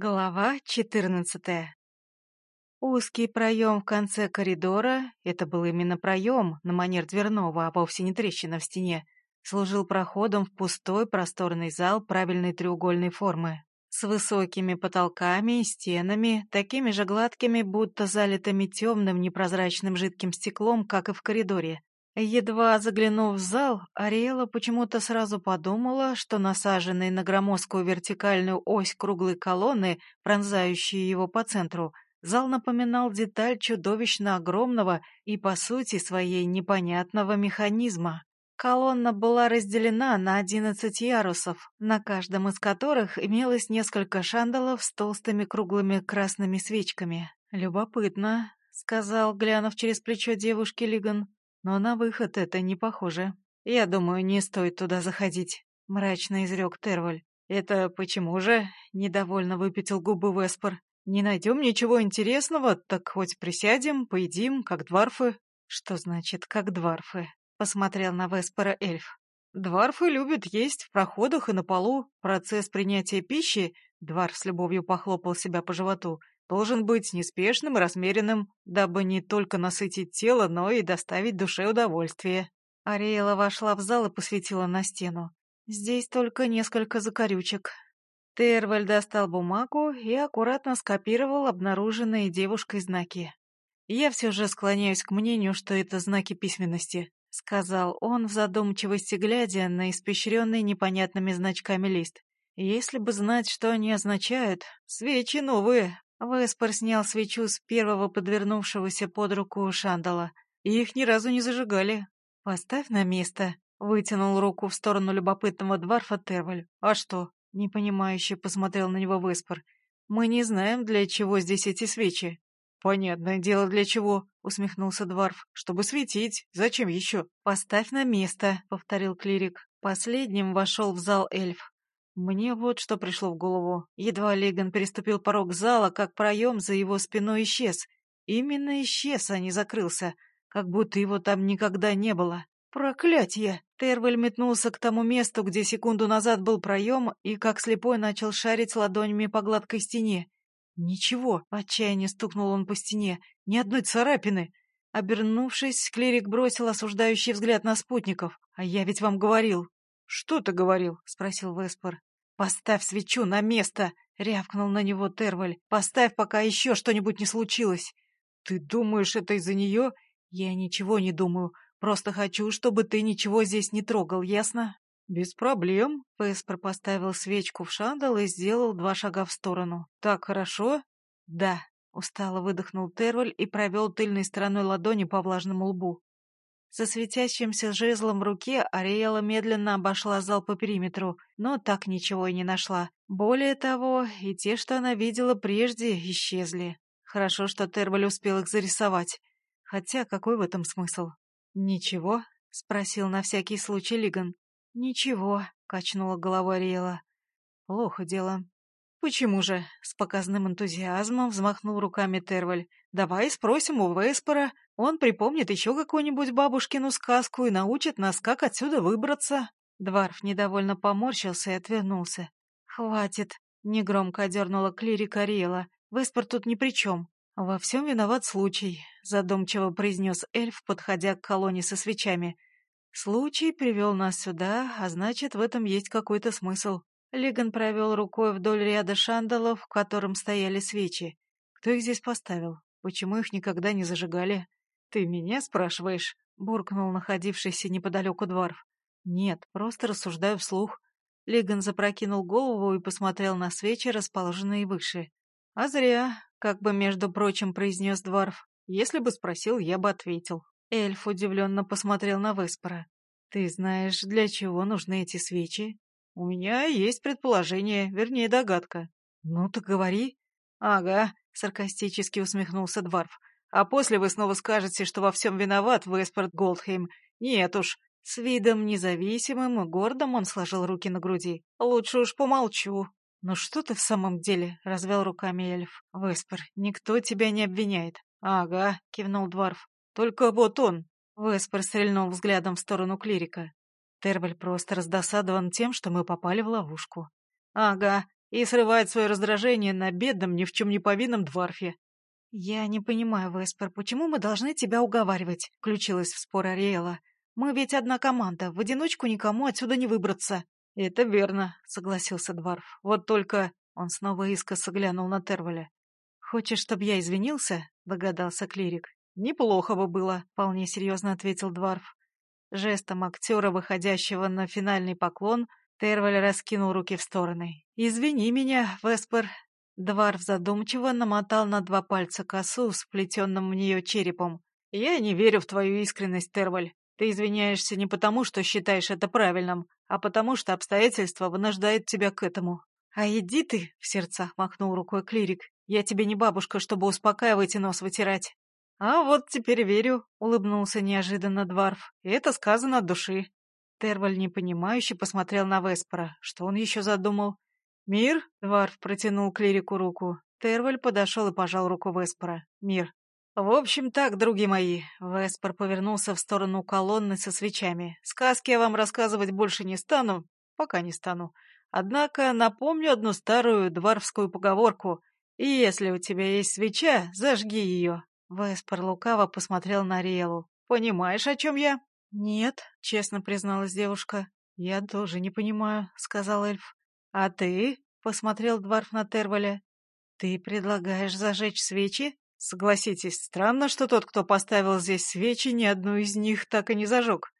Глава 14 Узкий проем в конце коридора, это был именно проем, на манер дверного, а вовсе не трещина в стене, служил проходом в пустой просторный зал правильной треугольной формы, с высокими потолками и стенами, такими же гладкими, будто залитыми темным непрозрачным жидким стеклом, как и в коридоре. Едва заглянув в зал, Ариэла почему-то сразу подумала, что насаженные на громоздкую вертикальную ось круглой колонны, пронзающие его по центру, зал напоминал деталь чудовищно огромного и, по сути своей, непонятного механизма. Колонна была разделена на одиннадцать ярусов, на каждом из которых имелось несколько шандалов с толстыми круглыми красными свечками. «Любопытно», — сказал, глянув через плечо девушки Лиган. Но на выход это не похоже. Я думаю, не стоит туда заходить, мрачно изрек Терваль. Это почему же? Недовольно выпятил губы Веспор. Не найдем ничего интересного, так хоть присядем, поедим, как дварфы. Что значит, как дварфы? Посмотрел на Веспора эльф. Дварфы любят есть в проходах и на полу. Процесс принятия пищи, Дварф с любовью похлопал себя по животу, должен быть неспешным и размеренным, дабы не только насытить тело, но и доставить душе удовольствие. Ариэла вошла в зал и посветила на стену. Здесь только несколько закорючек. Терваль достал бумагу и аккуратно скопировал обнаруженные девушкой знаки. «Я все же склоняюсь к мнению, что это знаки письменности», — сказал он в задумчивости, глядя на испещренный непонятными значками лист. «Если бы знать, что они означают, свечи новые, Веспор снял свечу с первого подвернувшегося под руку шандала. И их ни разу не зажигали. «Поставь на место», — вытянул руку в сторону любопытного дворфа Терваль. «А что?» — непонимающе посмотрел на него Веспор. «Мы не знаем, для чего здесь эти свечи». «Понятное дело, для чего», — усмехнулся Дварф. «Чтобы светить. Зачем еще?» «Поставь на место», — повторил клирик. Последним вошел в зал эльф. Мне вот что пришло в голову. Едва Леган переступил порог зала, как проем за его спиной исчез. Именно исчез, а не закрылся. Как будто его там никогда не было. Проклятье! Тервель метнулся к тому месту, где секунду назад был проем, и как слепой начал шарить ладонями по гладкой стене. Ничего, отчаяние стукнул он по стене. Ни одной царапины. Обернувшись, клирик бросил осуждающий взгляд на спутников. «А я ведь вам говорил». «Что ты говорил?» — спросил Веспор. «Поставь свечу на место!» — рявкнул на него Терваль. «Поставь, пока еще что-нибудь не случилось!» «Ты думаешь, это из-за нее?» «Я ничего не думаю. Просто хочу, чтобы ты ничего здесь не трогал, ясно?» «Без проблем», — Песпер поставил свечку в шандал и сделал два шага в сторону. «Так хорошо?» «Да», — устало выдохнул Терваль и провел тыльной стороной ладони по влажному лбу. Со светящимся жезлом руке Ариэла медленно обошла зал по периметру, но так ничего и не нашла. Более того, и те, что она видела прежде, исчезли. Хорошо, что Терваль успел их зарисовать. Хотя какой в этом смысл? «Ничего?» — спросил на всякий случай Лиган. «Ничего», — качнула головой Ариэла. «Плохо дело. «Почему же?» — с показным энтузиазмом взмахнул руками Терваль. «Давай спросим у Веспора. Он припомнит еще какую-нибудь бабушкину сказку и научит нас, как отсюда выбраться». Дварф недовольно поморщился и отвернулся. «Хватит!» — негромко одернула клирика Риэла. «Веспор тут ни при чем. Во всем виноват случай», — задумчиво произнес эльф, подходя к колонне со свечами. «Случай привел нас сюда, а значит, в этом есть какой-то смысл. Лиган провел рукой вдоль ряда шандалов, в котором стояли свечи. Кто их здесь поставил? Почему их никогда не зажигали? Ты меня спрашиваешь? Буркнул находившийся неподалеку дворф. Нет, просто рассуждаю вслух. Лиган запрокинул голову и посмотрел на свечи, расположенные выше. А зря, как бы, между прочим, произнес дворф. Если бы спросил, я бы ответил. Эльф удивленно посмотрел на Веспора. «Ты знаешь, для чего нужны эти свечи?» «У меня есть предположение, вернее, догадка». «Ну так говори». «Ага», — саркастически усмехнулся Дварф. «А после вы снова скажете, что во всем виноват Веспорт Голдхейм. Нет уж». С видом независимым и гордым он сложил руки на груди. «Лучше уж помолчу». «Ну что ты в самом деле?» — развел руками эльф. «Веспер, никто тебя не обвиняет». «Ага», — кивнул Дварф. «Только вот он». Веспер стрельнул взглядом в сторону клирика. Терваль просто раздосадован тем, что мы попали в ловушку. «Ага», и срывает свое раздражение на бедном, ни в чем не повинном дворфе. «Я не понимаю, Веспер, почему мы должны тебя уговаривать?» — включилась в спор Ариэла. «Мы ведь одна команда, в одиночку никому отсюда не выбраться». «Это верно», — согласился Дварф. «Вот только...» — он снова искоса глянул на Терволя. «Хочешь, чтобы я извинился?» — догадался клирик. «Неплохо бы было», — вполне серьезно ответил Дварф. Жестом актера, выходящего на финальный поклон, Терваль раскинул руки в стороны. «Извини меня, Веспер». Дварф задумчиво намотал на два пальца косу с вплетенным в нее черепом. «Я не верю в твою искренность, Терваль. Ты извиняешься не потому, что считаешь это правильным, а потому что обстоятельства вынуждают тебя к этому». «А иди ты!» — в сердцах махнул рукой клирик. «Я тебе не бабушка, чтобы успокаивать и нос вытирать». «А вот теперь верю», — улыбнулся неожиданно Дварф. «И это сказано от души». Терваль непонимающе посмотрел на Веспора. Что он еще задумал? «Мир?» — Дварф протянул клирику руку. Терваль подошел и пожал руку Веспора. «Мир». «В общем так, други мои», — Веспор повернулся в сторону колонны со свечами. «Сказки я вам рассказывать больше не стану, пока не стану. Однако напомню одну старую дварфскую поговорку. И если у тебя есть свеча, зажги ее. Веспер лукаво посмотрел на Риэлу. «Понимаешь, о чем я?» «Нет», — честно призналась девушка. «Я тоже не понимаю», — сказал эльф. «А ты?» — посмотрел Дварф на Терваля. «Ты предлагаешь зажечь свечи?» «Согласитесь, странно, что тот, кто поставил здесь свечи, ни одну из них так и не зажег».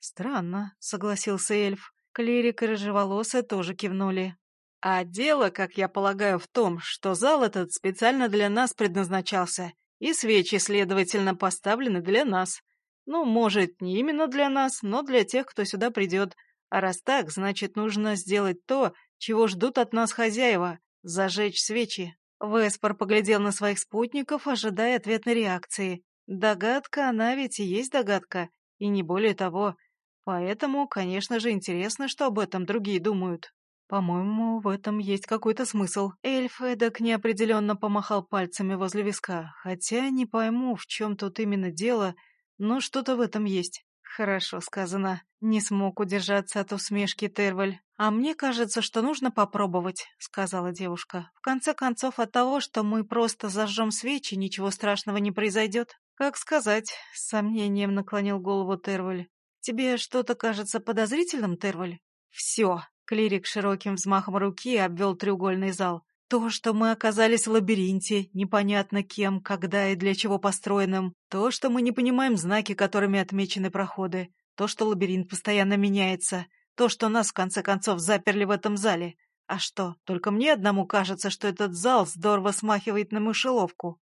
«Странно», — согласился эльф. Клирик и рыжеволосая тоже кивнули. «А дело, как я полагаю, в том, что зал этот специально для нас предназначался, и свечи, следовательно, поставлены для нас. Ну, может, не именно для нас, но для тех, кто сюда придет. А раз так, значит, нужно сделать то, чего ждут от нас хозяева — зажечь свечи. Веспор поглядел на своих спутников, ожидая ответной реакции. Догадка, она ведь и есть догадка, и не более того. Поэтому, конечно же, интересно, что об этом другие думают. По-моему, в этом есть какой-то смысл. Эльф эдак неопределенно помахал пальцами возле виска, хотя не пойму, в чем тут именно дело, но что-то в этом есть. Хорошо сказано. Не смог удержаться от усмешки Терваль. «А мне кажется, что нужно попробовать», — сказала девушка. «В конце концов, от того, что мы просто зажжем свечи, ничего страшного не произойдет». «Как сказать?» — с сомнением наклонил голову Терваль. «Тебе что-то кажется подозрительным, Терваль?» «Все», Клирик широким взмахом руки обвел треугольный зал. То, что мы оказались в лабиринте, непонятно кем, когда и для чего построенным. То, что мы не понимаем знаки, которыми отмечены проходы. То, что лабиринт постоянно меняется. То, что нас, в конце концов, заперли в этом зале. А что, только мне одному кажется, что этот зал здорово смахивает на мышеловку.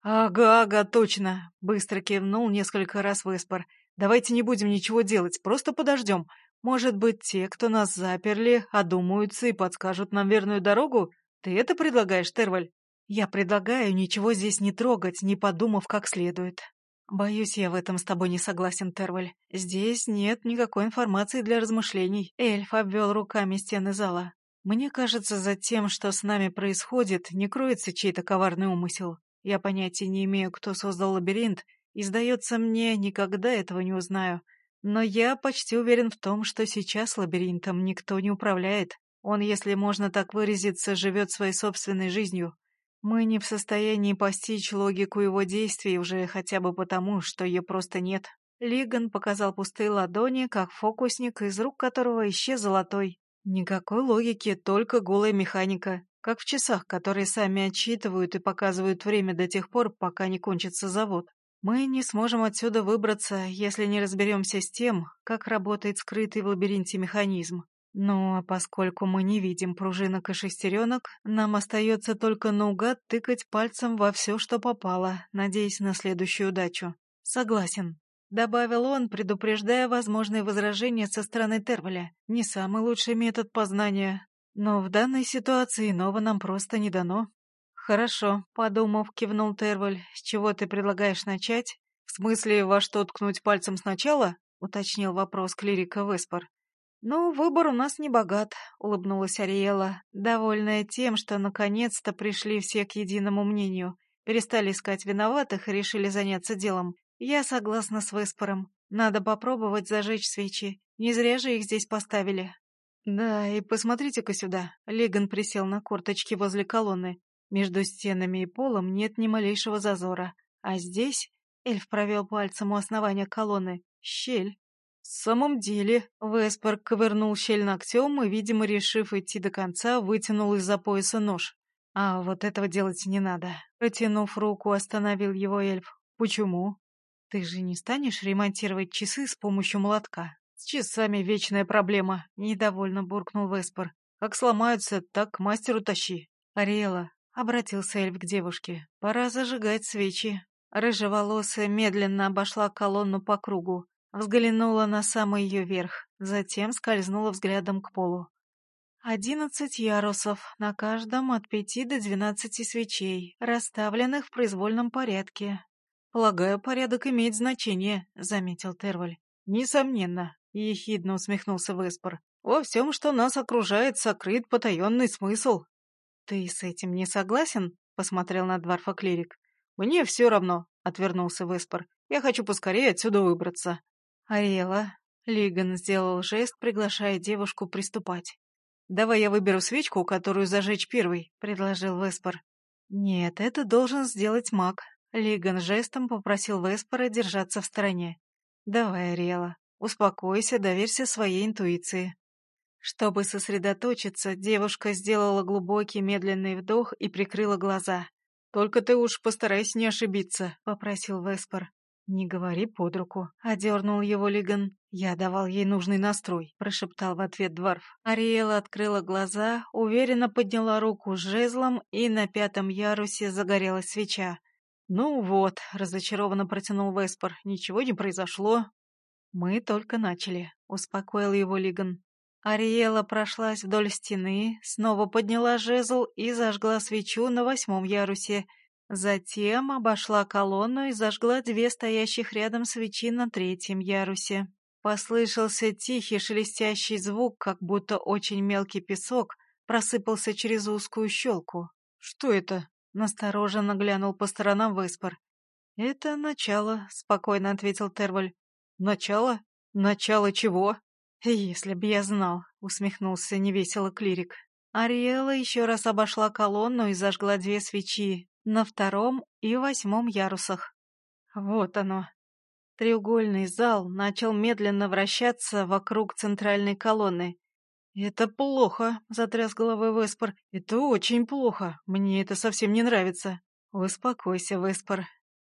«Ага, ага, точно!» — быстро кивнул несколько раз Веспор. «Давайте не будем ничего делать, просто подождем. Может быть, те, кто нас заперли, одумаются и подскажут нам верную дорогу? Ты это предлагаешь, Терваль? Я предлагаю ничего здесь не трогать, не подумав как следует. Боюсь, я в этом с тобой не согласен, Терваль. Здесь нет никакой информации для размышлений. Эльф обвел руками стены зала. Мне кажется, за тем, что с нами происходит, не кроется чей-то коварный умысел. Я понятия не имею, кто создал лабиринт, и, сдается мне, никогда этого не узнаю. Но я почти уверен в том, что сейчас лабиринтом никто не управляет. Он, если можно так выразиться, живет своей собственной жизнью. Мы не в состоянии постичь логику его действий уже хотя бы потому, что ее просто нет. Лиган показал пустые ладони, как фокусник, из рук которого исчез золотой. Никакой логики, только голая механика, как в часах, которые сами отсчитывают и показывают время до тех пор, пока не кончится завод. Мы не сможем отсюда выбраться, если не разберемся с тем, как работает скрытый в лабиринте механизм. Ну, а поскольку мы не видим пружинок и шестеренок, нам остается только наугад тыкать пальцем во все, что попало, надеясь на следующую удачу. Согласен. Добавил он, предупреждая возможные возражения со стороны Тервеля. Не самый лучший метод познания. Но в данной ситуации иного нам просто не дано. «Хорошо», — подумав, кивнул Терваль. «С чего ты предлагаешь начать?» «В смысле, во что ткнуть пальцем сначала?» — уточнил вопрос клирика Веспор. «Ну, выбор у нас не богат», — улыбнулась Ариэла, довольная тем, что наконец-то пришли все к единому мнению, перестали искать виноватых и решили заняться делом. «Я согласна с Веспором. Надо попробовать зажечь свечи. Не зря же их здесь поставили». Да, и посмотрите-ка сюда. Леган присел на корточки возле колонны. Между стенами и полом нет ни малейшего зазора. А здесь эльф провел пальцем у основания колонны. Щель. В самом деле, Веспер ковырнул щель ногтем и, видимо, решив идти до конца, вытянул из-за пояса нож. А вот этого делать не надо. Протянув руку, остановил его эльф. Почему? Ты же не станешь ремонтировать часы с помощью молотка? «С часами вечная проблема», — недовольно буркнул Веспор. «Как сломаются, так к мастеру тащи». «Ариэла», — обратился эльф к девушке, — «пора зажигать свечи». Рыжеволосая медленно обошла колонну по кругу, взглянула на самый ее верх, затем скользнула взглядом к полу. Одиннадцать ярусов, на каждом от пяти до двенадцати свечей, расставленных в произвольном порядке. «Полагаю, порядок имеет значение», — заметил Терваль. «Несомненно», — ехидно усмехнулся Веспор. «Во всем, что нас окружает, сокрыт потаенный смысл». «Ты с этим не согласен?» — посмотрел на Дварфа клирик. «Мне все равно», — отвернулся Веспор. «Я хочу поскорее отсюда выбраться». «Ариэла», — Лиган сделал жест, приглашая девушку приступать. «Давай я выберу свечку, которую зажечь первой», — предложил Веспор. «Нет, это должен сделать маг». Лиган жестом попросил Веспора держаться в стороне. «Давай, Ариэла, Успокойся, доверься своей интуиции. Чтобы сосредоточиться, девушка сделала глубокий медленный вдох и прикрыла глаза. «Только ты уж постарайся не ошибиться», — попросил Веспор. «Не говори под руку», — одернул его Лиган. «Я давал ей нужный настрой», — прошептал в ответ Дварф. Ариэла открыла глаза, уверенно подняла руку с жезлом, и на пятом ярусе загорелась свеча. «Ну вот», — разочарованно протянул Веспор, — «ничего не произошло, «Мы только начали», — успокоил его Лиган. Ариэла прошлась вдоль стены, снова подняла жезл и зажгла свечу на восьмом ярусе. Затем обошла колонну и зажгла две стоящих рядом свечи на третьем ярусе. Послышался тихий шелестящий звук, как будто очень мелкий песок просыпался через узкую щелку. «Что это?» — настороженно глянул по сторонам Веспор. «Это начало», — спокойно ответил Терваль. «Начало? Начало чего?» «Если б я знал», — усмехнулся невесело клирик. Ариэла еще раз обошла колонну и зажгла две свечи на втором и восьмом ярусах. Вот оно. Треугольный зал начал медленно вращаться вокруг центральной колонны. «Это плохо», — затряс головой Веспор. «Это очень плохо. Мне это совсем не нравится». «Успокойся, Веспор.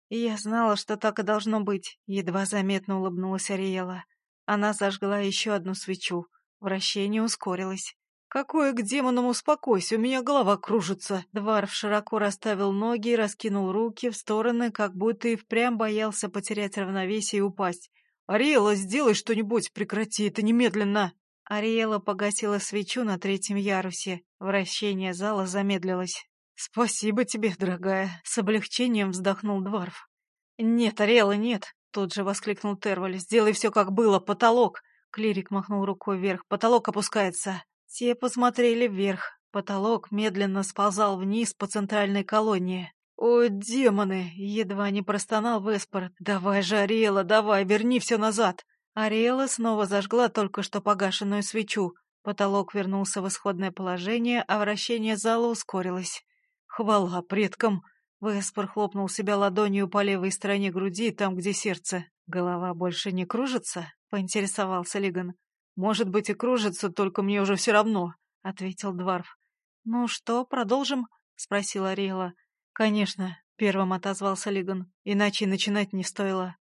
«Я знала, что так и должно быть», — едва заметно улыбнулась Ариэла. Она зажгла еще одну свечу. Вращение ускорилось. «Какое к демонам успокойся, у меня голова кружится!» Дварф широко расставил ноги и раскинул руки в стороны, как будто и впрямь боялся потерять равновесие и упасть. «Ариэла, сделай что-нибудь, прекрати это немедленно!» Ариэла погасила свечу на третьем ярусе. Вращение зала замедлилось. «Спасибо тебе, дорогая!» — с облегчением вздохнул Дварф. «Нет, Ариэла, нет!» — тут же воскликнул Терваль. «Сделай все, как было, потолок!» Клирик махнул рукой вверх. «Потолок опускается!» Те посмотрели вверх. Потолок медленно сползал вниз по центральной колонии. «О, демоны!» — едва не простонал Веспор. «Давай же, Ариэла, давай, верни все назад!» Ариэла снова зажгла только что погашенную свечу. Потолок вернулся в исходное положение, а вращение зала ускорилось. «Хвала предкам!» Веспор хлопнул себя ладонью по левой стороне груди, там, где сердце. «Голова больше не кружится?» — поинтересовался Лиган. «Может быть и кружится, только мне уже все равно», — ответил Дварф. «Ну что, продолжим?» — спросила Ариэла. «Конечно», — первым отозвался Лиган, «иначе начинать не стоило».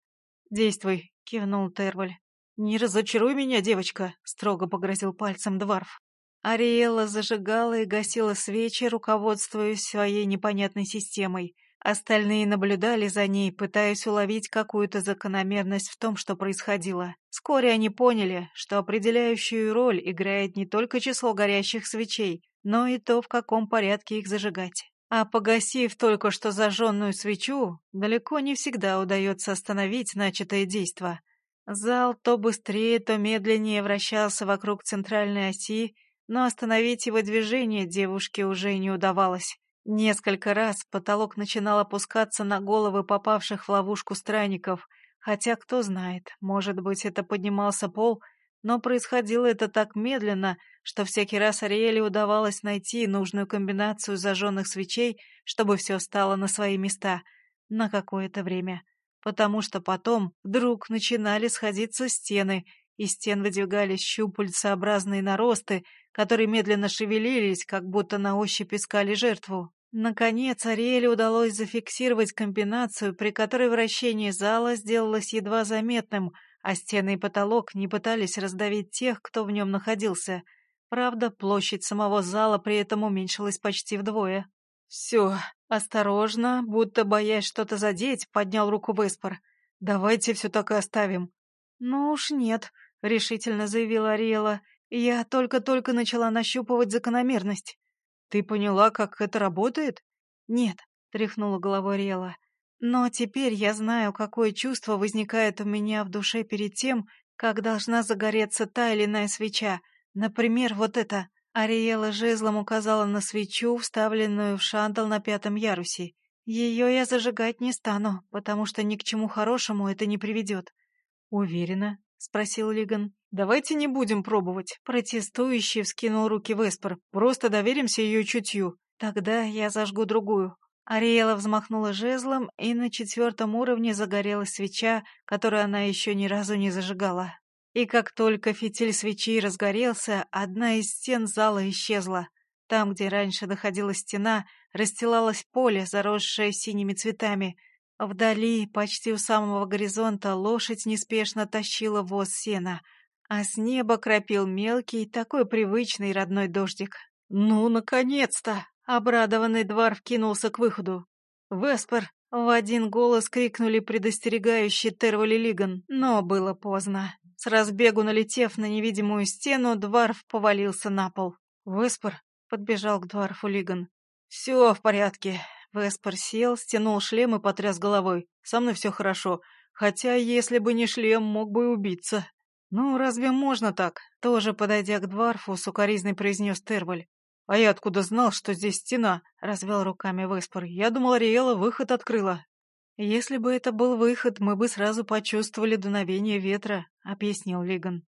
«Действуй», — кивнул Терваль. «Не разочаруй меня, девочка», — строго погрозил пальцем Дварф. Ариэла зажигала и гасила свечи, руководствуясь своей непонятной системой. Остальные наблюдали за ней, пытаясь уловить какую-то закономерность в том, что происходило. Вскоре они поняли, что определяющую роль играет не только число горящих свечей, но и то, в каком порядке их зажигать. А погасив только что зажженную свечу, далеко не всегда удается остановить начатое действо. Зал то быстрее, то медленнее вращался вокруг центральной оси, но остановить его движение девушке уже не удавалось. Несколько раз потолок начинал опускаться на головы попавших в ловушку странников, хотя кто знает, может быть, это поднимался пол, Но происходило это так медленно, что всякий раз Ариэле удавалось найти нужную комбинацию зажженных свечей, чтобы все стало на свои места на какое-то время. Потому что потом вдруг начинали сходиться стены, из стен выдвигались щупальцеобразные наросты, которые медленно шевелились, как будто на ощупь искали жертву. Наконец, Ариэле удалось зафиксировать комбинацию, при которой вращение зала сделалось едва заметным — а стены и потолок не пытались раздавить тех, кто в нем находился. Правда, площадь самого зала при этом уменьшилась почти вдвое. «Все, осторожно, будто боясь что-то задеть», — поднял руку Веспор. «Давайте все так и оставим». «Ну уж нет», — решительно заявила Ариэла. «Я только-только начала нащупывать закономерность». «Ты поняла, как это работает?» «Нет», — тряхнула головой Ариэла. Но теперь я знаю, какое чувство возникает у меня в душе перед тем, как должна загореться та или иная свеча. Например, вот это. Ариэла жезлом указала на свечу, вставленную в шандал на пятом ярусе. Ее я зажигать не стану, потому что ни к чему хорошему это не приведет. «Уверена?» — спросил Лиган. «Давайте не будем пробовать». Протестующий вскинул руки Веспер. «Просто доверимся ее чутью. Тогда я зажгу другую. Ариэла взмахнула жезлом, и на четвертом уровне загорелась свеча, которую она еще ни разу не зажигала. И как только фитиль свечи разгорелся, одна из стен зала исчезла. Там, где раньше доходила стена, расстилалось поле, заросшее синими цветами. Вдали, почти у самого горизонта, лошадь неспешно тащила воз сена, а с неба кропил мелкий, такой привычный родной дождик. «Ну, наконец-то!» Обрадованный двор кинулся к выходу. «Веспер!» — в один голос крикнули предостерегающий Тервали Лиган, но было поздно. С разбегу налетев на невидимую стену, Дварф повалился на пол. «Веспер!» — подбежал к Дварфу Лиган. «Все в порядке». Веспер сел, стянул шлем и потряс головой. «Со мной все хорошо. Хотя, если бы не шлем, мог бы и убиться». «Ну, разве можно так?» Тоже, подойдя к Дварфу, сукоризный произнес Терваль. «А я откуда знал, что здесь стена?» — развел руками Веспор. «Я думал, Ариэла выход открыла». «Если бы это был выход, мы бы сразу почувствовали дуновение ветра», — объяснил Лиган.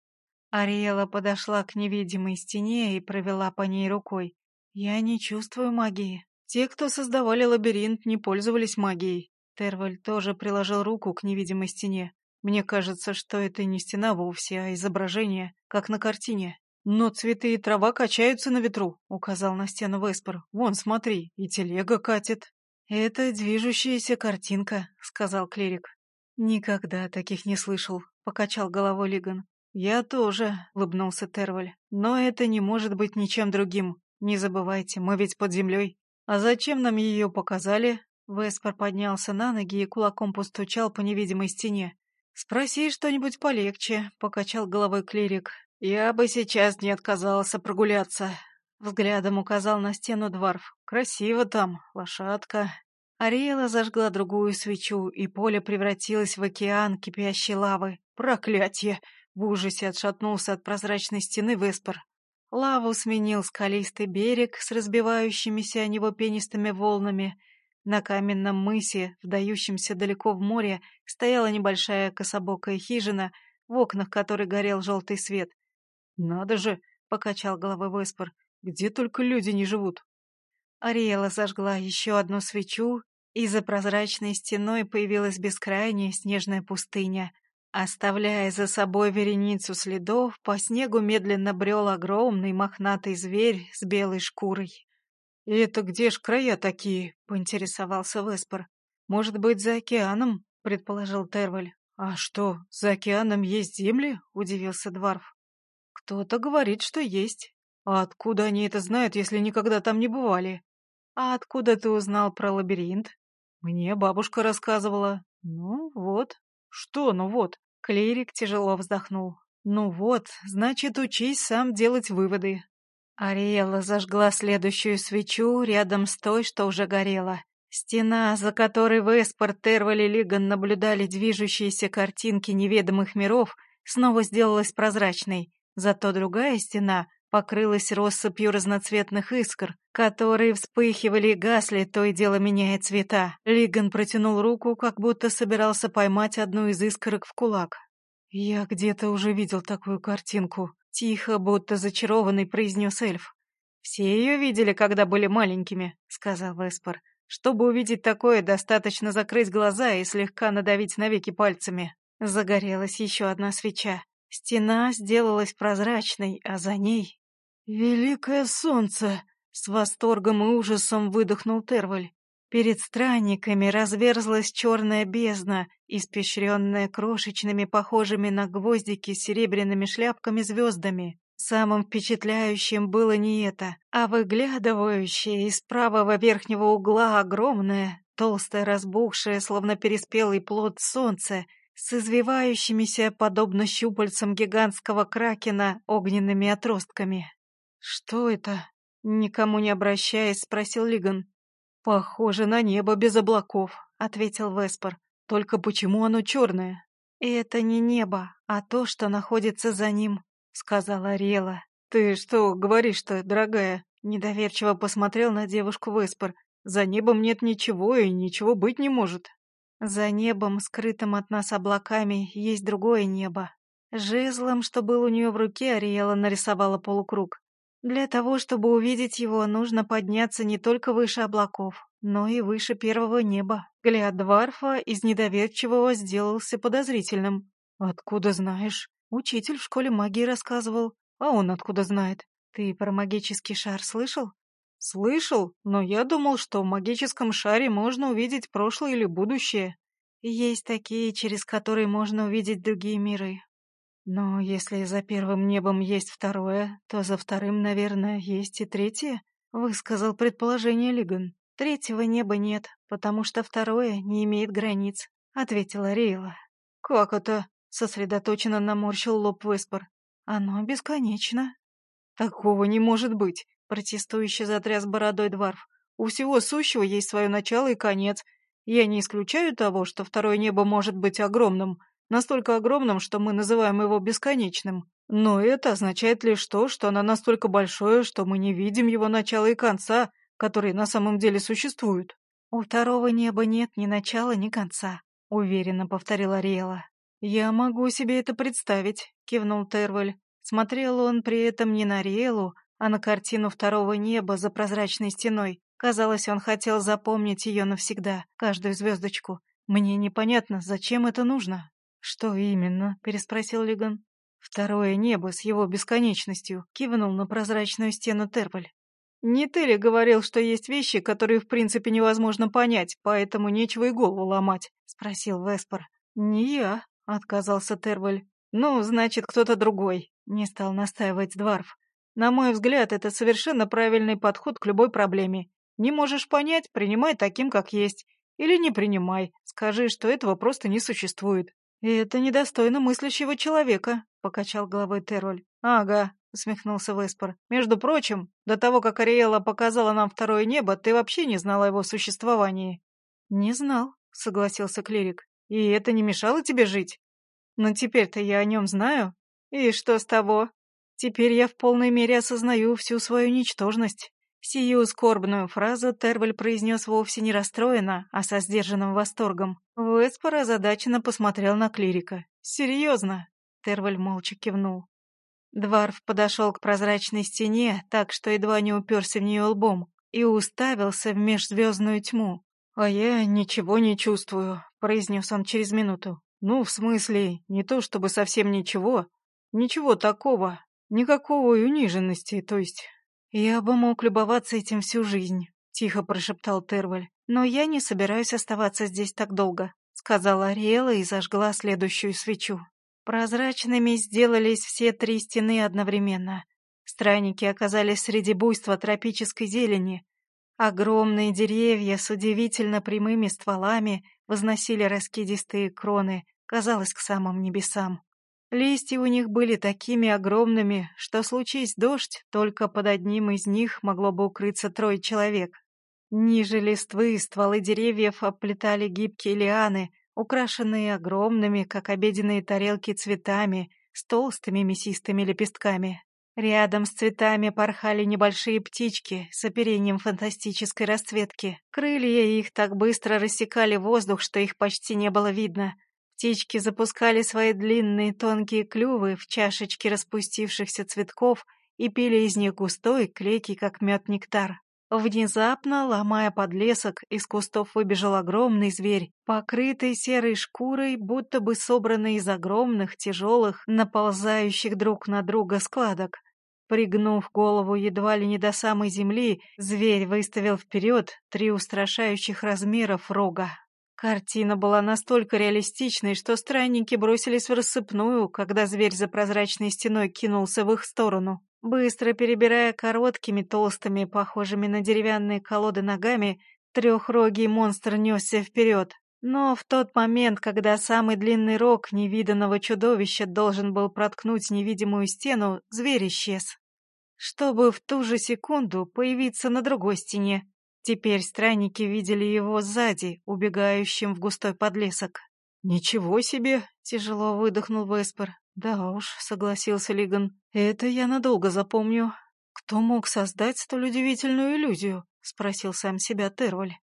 Ариэла подошла к невидимой стене и провела по ней рукой. «Я не чувствую магии. Те, кто создавали лабиринт, не пользовались магией». Терваль тоже приложил руку к невидимой стене. «Мне кажется, что это не стена вовсе, а изображение, как на картине». «Но цветы и трава качаются на ветру», — указал на стену Веспер. «Вон, смотри, и телега катит». «Это движущаяся картинка», — сказал клирик. «Никогда таких не слышал», — покачал головой Лиган. «Я тоже», — улыбнулся Терваль. «Но это не может быть ничем другим. Не забывайте, мы ведь под землей». «А зачем нам ее показали?» Веспер поднялся на ноги и кулаком постучал по невидимой стене. «Спроси что-нибудь полегче», — покачал головой клирик. «Я бы сейчас не отказался прогуляться», — взглядом указал на стену дворф. «Красиво там, лошадка». Ариэла зажгла другую свечу, и поле превратилось в океан кипящей лавы. «Проклятье!» — в ужасе отшатнулся от прозрачной стены Веспер. Лаву сменил скалистый берег с разбивающимися о него пенистыми волнами. На каменном мысе, вдающемся далеко в море, стояла небольшая кособокая хижина, в окнах которой горел желтый свет — «Надо же!» — покачал головой Веспер. «Где только люди не живут!» Ариэла зажгла еще одну свечу, и за прозрачной стеной появилась бескрайняя снежная пустыня. Оставляя за собой вереницу следов, по снегу медленно брел огромный мохнатый зверь с белой шкурой. «И это где ж края такие?» — поинтересовался Веспер. «Может быть, за океаном?» — предположил Терваль. «А что, за океаном есть земли?» — удивился Дварф. Кто-то говорит, что есть. А откуда они это знают, если никогда там не бывали? А откуда ты узнал про лабиринт? Мне бабушка рассказывала. Ну вот. Что ну вот? Клирик тяжело вздохнул. Ну вот, значит, учись сам делать выводы. Ариэла зажгла следующую свечу рядом с той, что уже горела. Стена, за которой Веспор, Терваль и Лиган наблюдали движущиеся картинки неведомых миров, снова сделалась прозрачной. Зато другая стена покрылась россыпью разноцветных искр, которые вспыхивали и гасли, то и дело меняя цвета. Лиган протянул руку, как будто собирался поймать одну из искорок в кулак. «Я где-то уже видел такую картинку», — тихо, будто зачарованный произнес эльф. «Все ее видели, когда были маленькими», — сказал Веспор. «Чтобы увидеть такое, достаточно закрыть глаза и слегка надавить на веки пальцами». Загорелась еще одна свеча. Стена сделалась прозрачной, а за ней... «Великое солнце!» — с восторгом и ужасом выдохнул Терваль. Перед странниками разверзлась черная бездна, испещренная крошечными, похожими на гвоздики серебряными шляпками звездами. Самым впечатляющим было не это, а выглядывающее из правого верхнего угла огромное, толстое, разбухшее, словно переспелый плод солнца, с извивающимися, подобно щупальцам гигантского кракена, огненными отростками. «Что это?» — никому не обращаясь, спросил Лиган. «Похоже на небо без облаков», — ответил Веспор. «Только почему оно черное?» «Это не небо, а то, что находится за ним», — сказала Ариэла. «Ты что говоришь-то, дорогая?» — недоверчиво посмотрел на девушку Веспор. «За небом нет ничего и ничего быть не может». «За небом, скрытым от нас облаками, есть другое небо». Жезлом, что был у нее в руке, Ариэла нарисовала полукруг. Для того, чтобы увидеть его, нужно подняться не только выше облаков, но и выше первого неба. Взгляд Дварфа из недоверчивого сделался подозрительным. «Откуда знаешь?» «Учитель в школе магии рассказывал. А он откуда знает? Ты про магический шар слышал?» «Слышал, но я думал, что в магическом шаре можно увидеть прошлое или будущее». «Есть такие, через которые можно увидеть другие миры. Но если за первым небом есть второе, то за вторым, наверное, есть и третье, высказал предположение Лиган. Третьего неба нет, потому что второе не имеет границ, ответила Рейла. Как это? сосредоточенно наморщил лоб Веспор. Оно бесконечно. Такого не может быть, протестующе затряс бородой Дварф. У всего сущего есть свое начало и конец. Я не исключаю того, что второе небо может быть огромным, настолько огромным, что мы называем его бесконечным. Но это означает лишь то, что оно настолько большое, что мы не видим его начала и конца, которые на самом деле существуют. «У второго неба нет ни начала, ни конца», — уверенно повторила Риэла. «Я могу себе это представить», — кивнул Тервель. Смотрел он при этом не на Риэлу, а на картину второго неба за прозрачной стеной. Казалось, он хотел запомнить ее навсегда, каждую звездочку. Мне непонятно, зачем это нужно. «Что именно?» — переспросил Лиган. «Второе небо с его бесконечностью», — кивнул на прозрачную стену Терполь. «Не ты ли говорил, что есть вещи, которые в принципе невозможно понять, поэтому нечего и голову ломать?» — спросил Веспор. «Не я», — отказался Терваль. «Ну, значит, кто-то другой», — не стал настаивать Дварф. «На мой взгляд, это совершенно правильный подход к любой проблеме. Не можешь понять — принимай таким, как есть. Или не принимай, скажи, что этого просто не существует. «Это недостойно мыслящего человека», — покачал головой Терроль. «Ага», — усмехнулся Веспор. «Между прочим, до того, как Ариэла показала нам второе небо, ты вообще не знала о его существовании». «Не знал», — согласился клирик. «И это не мешало тебе жить?» «Но теперь-то я о нем знаю. И что с того? Теперь я в полной мере осознаю всю свою ничтожность». Сию скорбную фразу Терваль произнес вовсе не расстроенно, а со сдержанным восторгом. Веспор озадаченно посмотрел на клирика. «Серьезно?» Терваль молча кивнул. Дварф подошел к прозрачной стене, так что едва не уперся в нее лбом, и уставился в межзвездную тьму. «А я ничего не чувствую», — произнес он через минуту. «Ну, в смысле, не то чтобы совсем ничего. Ничего такого. Никакой униженности, то есть «Я бы мог любоваться этим всю жизнь», — тихо прошептал Терваль. «Но я не собираюсь оставаться здесь так долго», — сказала Ариэла и зажгла следующую свечу. Прозрачными сделались все три стены одновременно. Странники оказались среди буйства тропической зелени. Огромные деревья с удивительно прямыми стволами возносили раскидистые кроны, казалось, к самым небесам. Листья у них были такими огромными, что, случись дождь, только под одним из них могло бы укрыться трое человек. Ниже листвы стволы деревьев оплетали гибкие лианы, украшенные огромными, как обеденные тарелки, цветами с толстыми мясистыми лепестками. Рядом с цветами порхали небольшие птички с оперением фантастической расцветки. Крылья их так быстро рассекали воздух, что их почти не было видно. Птички запускали свои длинные тонкие клювы в чашечки распустившихся цветков и пили из них густой, клейкий, как мед, нектар. Внезапно, ломая подлесок, из кустов выбежал огромный зверь, покрытый серой шкурой, будто бы собранный из огромных, тяжелых, наползающих друг на друга складок. Пригнув голову едва ли не до самой земли, зверь выставил вперед три устрашающих размеров рога. Картина была настолько реалистичной, что странники бросились в рассыпную, когда зверь за прозрачной стеной кинулся в их сторону. Быстро перебирая короткими, толстыми, похожими на деревянные колоды ногами, трехрогий монстр несся вперед. Но в тот момент, когда самый длинный рог невиданного чудовища должен был проткнуть невидимую стену, зверь исчез. Чтобы в ту же секунду появиться на другой стене. Теперь странники видели его сзади, убегающим в густой подлесок. «Ничего себе!» — тяжело выдохнул Веспер. «Да уж», — согласился Лиган, — «это я надолго запомню. Кто мог создать столь удивительную иллюзию?» — спросил сам себя Терваль.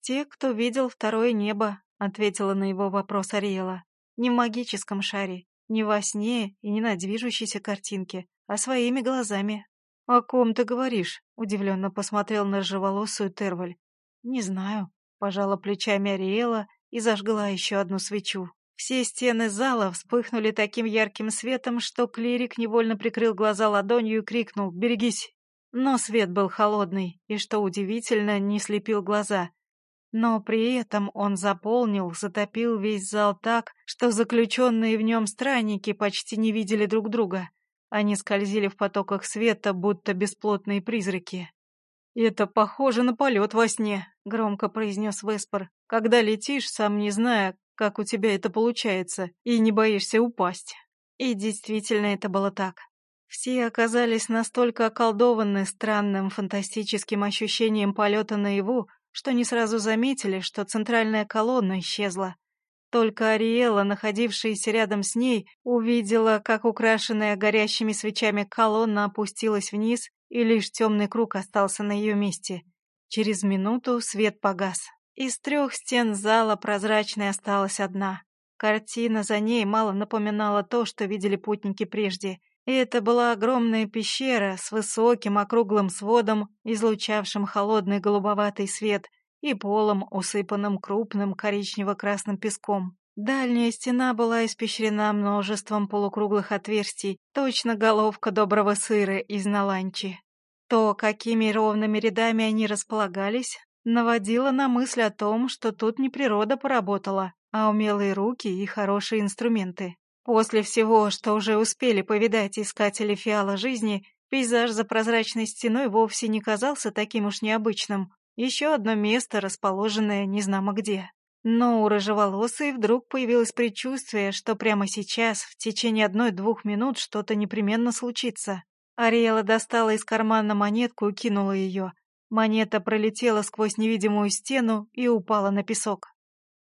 «Те, кто видел второе небо», — ответила на его вопрос Ариэла. «Не в магическом шаре, не во сне и не на движущейся картинке, а своими глазами». «О ком ты говоришь?» — удивленно посмотрел на ржеволосую Терваль. «Не знаю», — пожала плечами Ариэла и зажгла еще одну свечу. Все стены зала вспыхнули таким ярким светом, что клирик невольно прикрыл глаза ладонью и крикнул «Берегись!». Но свет был холодный, и, что удивительно, не слепил глаза. Но при этом он заполнил, затопил весь зал так, что заключенные в нем странники почти не видели друг друга. Они скользили в потоках света, будто бесплотные призраки. «Это похоже на полет во сне», — громко произнес Веспор. «Когда летишь, сам не зная, как у тебя это получается, и не боишься упасть. И действительно это было так. Все оказались настолько околдованы странным фантастическим ощущением полета наяву, что не сразу заметили, что центральная колонна исчезла. Только Ариэла, находившаяся рядом с ней, увидела, как украшенная горящими свечами колонна опустилась вниз, и лишь темный круг остался на ее месте. Через минуту свет погас. Из трех стен зала прозрачной осталась одна. Картина за ней мало напоминала то, что видели путники прежде. И это была огромная пещера с высоким округлым сводом, излучавшим холодный голубоватый свет, и полом, усыпанным крупным коричнево-красным песком. Дальняя стена была испещрена множеством полукруглых отверстий, точно головка доброго сыра из наланчи. То, какими ровными рядами они располагались, наводила на мысль о том, что тут не природа поработала, а умелые руки и хорошие инструменты. После всего, что уже успели повидать искатели фиала жизни, пейзаж за прозрачной стеной вовсе не казался таким уж необычным. Еще одно место, расположенное незнамо где. Но у рыжеволосой вдруг появилось предчувствие, что прямо сейчас, в течение одной-двух минут, что-то непременно случится. Ариэла достала из кармана монетку и кинула ее. Монета пролетела сквозь невидимую стену и упала на песок.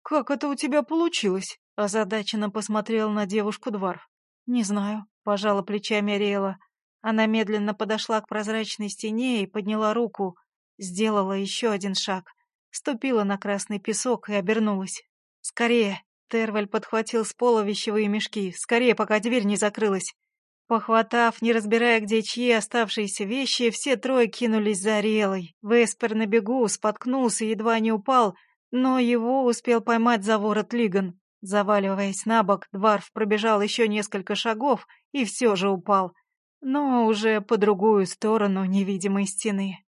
«Как это у тебя получилось?» — озадаченно посмотрел на девушку Дварф. «Не знаю», — пожала плечами Ариэла. Она медленно подошла к прозрачной стене и подняла руку, сделала еще один шаг, ступила на красный песок и обернулась. «Скорее!» — Терваль подхватил с пола вещевые мешки. «Скорее, пока дверь не закрылась!» Похватав, не разбирая, где чьи оставшиеся вещи, все трое кинулись за Ариэлой. Веспер на бегу споткнулся, едва не упал, но его успел поймать за ворот Лиган. Заваливаясь на бок, Дварф пробежал еще несколько шагов и все же упал, но уже по другую сторону невидимой стены.